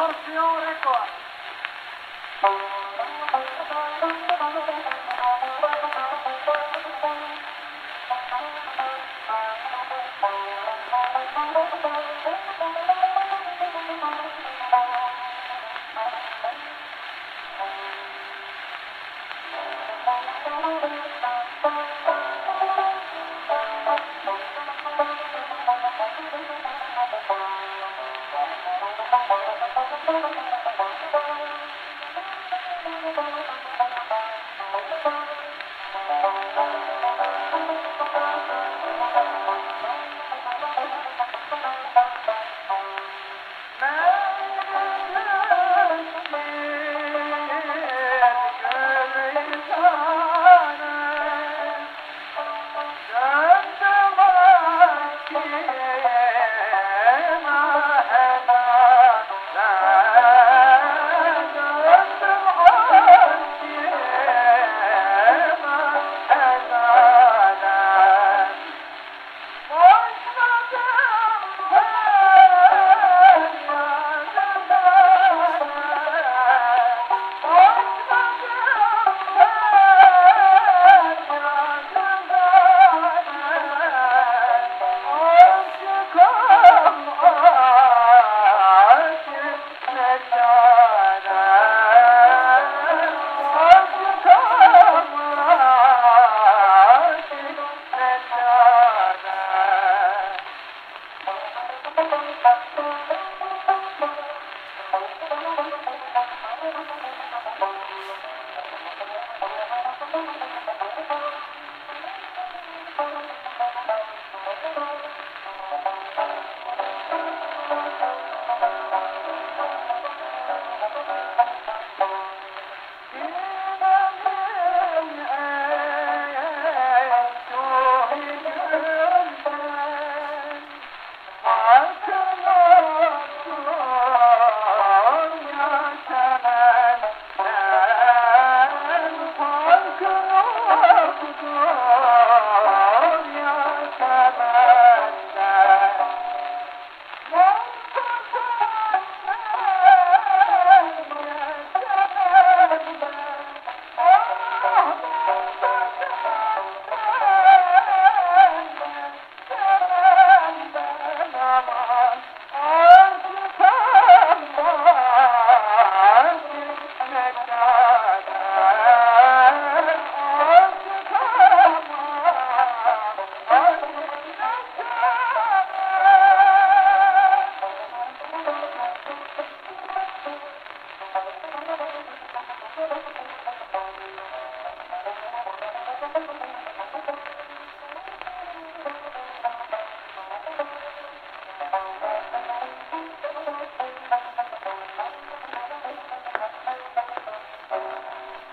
Porción Record.